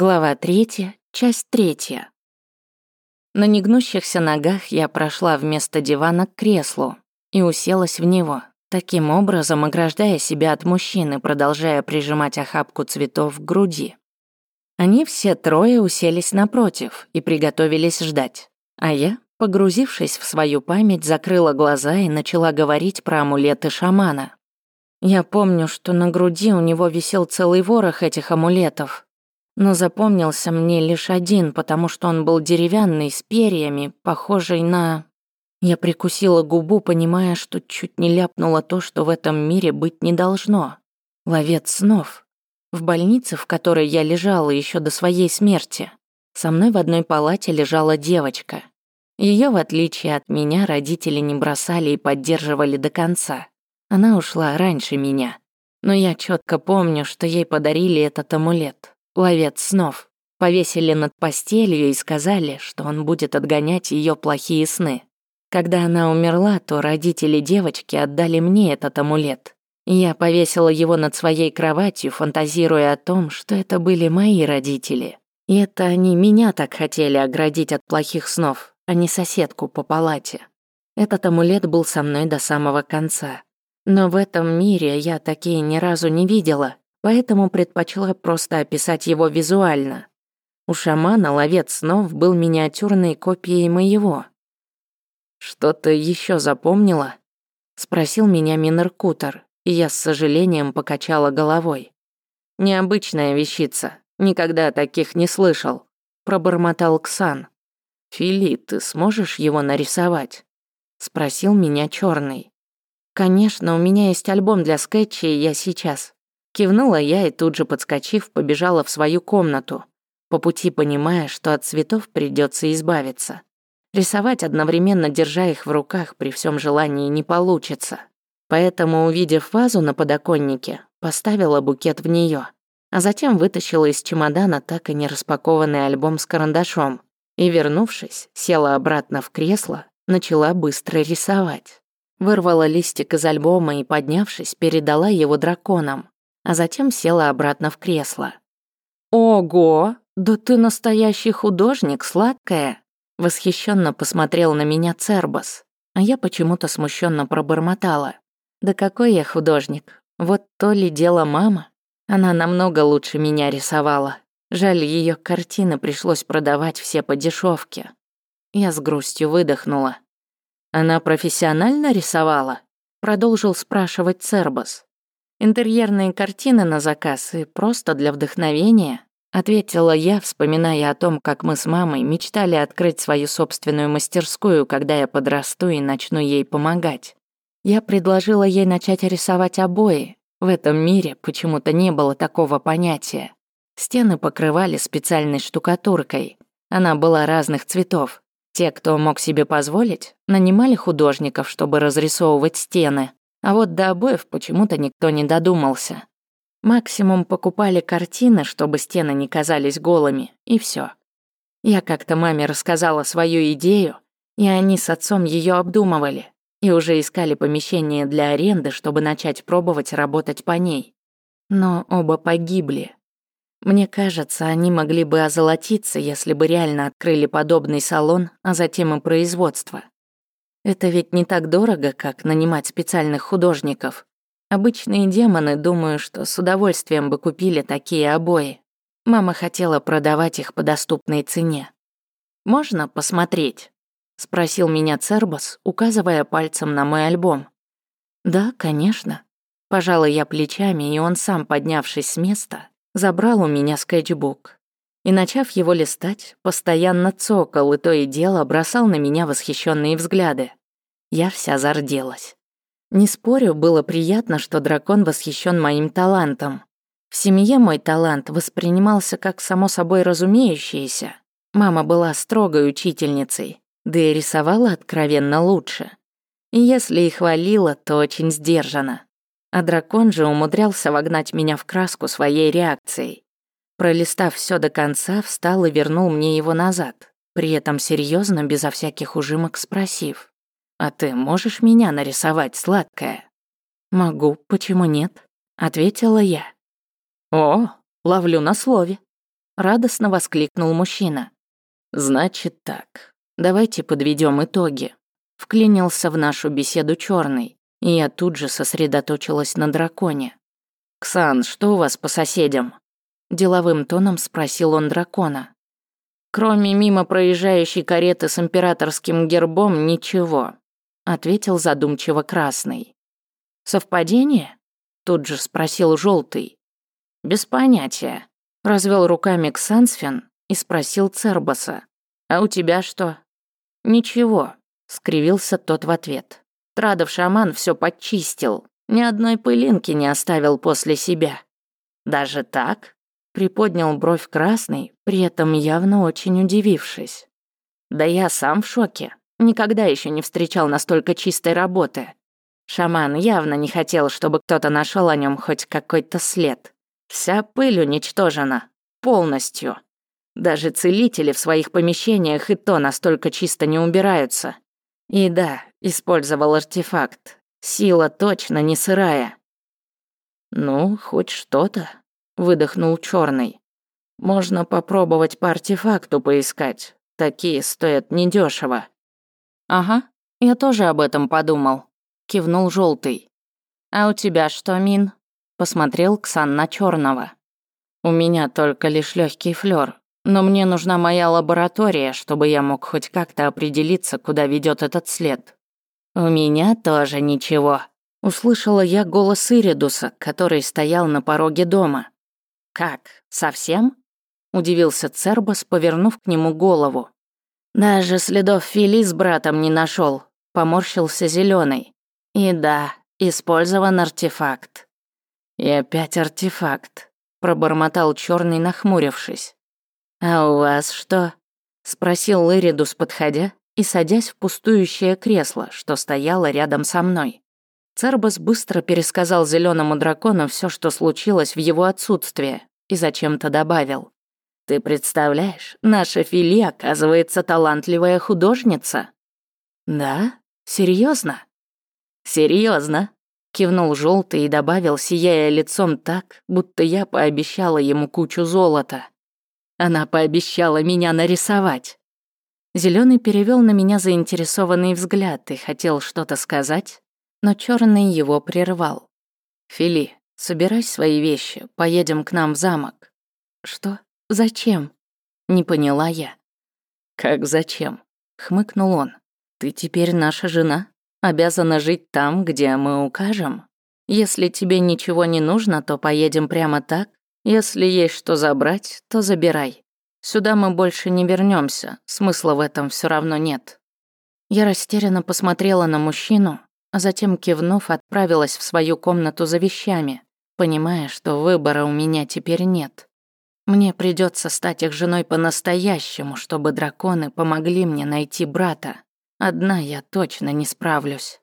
Глава третья, часть третья. На негнущихся ногах я прошла вместо дивана к креслу и уселась в него, таким образом ограждая себя от мужчины, продолжая прижимать охапку цветов к груди. Они все трое уселись напротив и приготовились ждать, а я, погрузившись в свою память, закрыла глаза и начала говорить про амулеты шамана. Я помню, что на груди у него висел целый ворох этих амулетов, но запомнился мне лишь один, потому что он был деревянный, с перьями, похожий на... Я прикусила губу, понимая, что чуть не ляпнула то, что в этом мире быть не должно. Ловец снов. В больнице, в которой я лежала еще до своей смерти, со мной в одной палате лежала девочка. Ее, в отличие от меня, родители не бросали и поддерживали до конца. Она ушла раньше меня. Но я четко помню, что ей подарили этот амулет ловец снов, повесили над постелью и сказали, что он будет отгонять ее плохие сны. Когда она умерла, то родители девочки отдали мне этот амулет. Я повесила его над своей кроватью, фантазируя о том, что это были мои родители. И это они меня так хотели оградить от плохих снов, а не соседку по палате. Этот амулет был со мной до самого конца. Но в этом мире я такие ни разу не видела поэтому предпочла просто описать его визуально. У шамана ловец снов был миниатюрной копией моего. «Что-то еще запомнила?» — спросил меня Минеркутер, и я с сожалением покачала головой. «Необычная вещица, никогда таких не слышал», — пробормотал Ксан. «Фили, ты сможешь его нарисовать?» — спросил меня черный. «Конечно, у меня есть альбом для скетчей, я сейчас», Кивнула я и тут же, подскочив, побежала в свою комнату, по пути понимая, что от цветов придется избавиться. Рисовать одновременно, держа их в руках, при всем желании не получится. Поэтому, увидев вазу на подоконнике, поставила букет в нее, а затем вытащила из чемодана так и не распакованный альбом с карандашом и, вернувшись, села обратно в кресло, начала быстро рисовать. Вырвала листик из альбома и, поднявшись, передала его драконам а затем села обратно в кресло. «Ого! Да ты настоящий художник, сладкая!» Восхищенно посмотрел на меня Цербас, а я почему-то смущенно пробормотала. «Да какой я художник? Вот то ли дело мама. Она намного лучше меня рисовала. Жаль, ее картины пришлось продавать все по дешевке. Я с грустью выдохнула. «Она профессионально рисовала?» Продолжил спрашивать Цербас. Интерьерные картины на заказ и просто для вдохновения, ответила я, вспоминая о том, как мы с мамой мечтали открыть свою собственную мастерскую, когда я подрасту и начну ей помогать. Я предложила ей начать рисовать обои. В этом мире почему-то не было такого понятия. Стены покрывали специальной штукатуркой. Она была разных цветов. Те, кто мог себе позволить, нанимали художников, чтобы разрисовывать стены, а вот до обоев почему-то никто не додумался. Максимум покупали картины, чтобы стены не казались голыми, и все. Я как-то маме рассказала свою идею, и они с отцом ее обдумывали и уже искали помещение для аренды, чтобы начать пробовать работать по ней. Но оба погибли. Мне кажется, они могли бы озолотиться, если бы реально открыли подобный салон, а затем и производство. Это ведь не так дорого, как нанимать специальных художников. Обычные демоны, думаю, что с удовольствием бы купили такие обои. Мама хотела продавать их по доступной цене. «Можно посмотреть?» — спросил меня Цербас, указывая пальцем на мой альбом. «Да, конечно». Пожала я плечами, и он сам, поднявшись с места, забрал у меня скетчбук и, начав его листать, постоянно цокал и то и дело бросал на меня восхищенные взгляды. Я вся зарделась. Не спорю, было приятно, что дракон восхищен моим талантом. В семье мой талант воспринимался как само собой разумеющееся. Мама была строгой учительницей, да и рисовала откровенно лучше. И если и хвалила, то очень сдержанно. А дракон же умудрялся вогнать меня в краску своей реакцией. Пролистав все до конца, встал и вернул мне его назад, при этом серьезно, безо всяких ужимок спросив. «А ты можешь меня нарисовать, сладкая?» «Могу, почему нет?» — ответила я. «О, ловлю на слове». радостно воскликнул мужчина. Значит так, давайте подведем итоги. Вклинился в нашу беседу черный, и я тут же сосредоточилась на драконе. «Ксан, что у вас по соседям?» Деловым тоном спросил он дракона. «Кроме мимо проезжающей кареты с императорским гербом, ничего», ответил задумчиво Красный. «Совпадение?» Тут же спросил Желтый. «Без понятия», развел руками Ксансфин и спросил Цербаса. «А у тебя что?» «Ничего», — скривился тот в ответ. Традов шаман все подчистил, ни одной пылинки не оставил после себя. Даже так? Приподнял бровь красный, при этом явно очень удивившись. Да я сам в шоке. Никогда еще не встречал настолько чистой работы. Шаман явно не хотел, чтобы кто-то нашел о нем хоть какой-то след. Вся пыль уничтожена. Полностью. Даже целители в своих помещениях и то настолько чисто не убираются. И да, использовал артефакт. Сила точно не сырая. Ну, хоть что-то, выдохнул черный. Можно попробовать по артефакту поискать. Такие стоят недешево. Ага, я тоже об этом подумал, кивнул желтый. А у тебя что, Мин? Посмотрел Ксан на черного. У меня только лишь легкий флер, но мне нужна моя лаборатория, чтобы я мог хоть как-то определиться, куда ведет этот след. «У меня тоже ничего», — услышала я голос Иридуса, который стоял на пороге дома. «Как, совсем?» — удивился Цербас, повернув к нему голову. «Даже следов Фили с братом не нашел, поморщился зеленый. «И да, использован артефакт». «И опять артефакт», — пробормотал черный, нахмурившись. «А у вас что?» — спросил Иридус, подходя и садясь в пустующее кресло, что стояло рядом со мной. Цербас быстро пересказал зеленому дракону все, что случилось в его отсутствие, и зачем-то добавил. «Ты представляешь, наша Фили, оказывается, талантливая художница». «Да? Серьезно? Серьезно? кивнул желтый и добавил, сияя лицом так, будто я пообещала ему кучу золота. Она пообещала меня нарисовать. Зеленый перевел на меня заинтересованный взгляд и хотел что-то сказать, но черный его прервал. «Фили, собирай свои вещи, поедем к нам в замок». «Что? Зачем?» Не поняла я. «Как зачем?» — хмыкнул он. «Ты теперь наша жена, обязана жить там, где мы укажем. Если тебе ничего не нужно, то поедем прямо так. Если есть что забрать, то забирай. Сюда мы больше не вернемся, смысла в этом все равно нет. Я растерянно посмотрела на мужчину, а затем, кивнув, отправилась в свою комнату за вещами, понимая, что выбора у меня теперь нет. Мне придется стать их женой по-настоящему, чтобы драконы помогли мне найти брата. Одна я точно не справлюсь.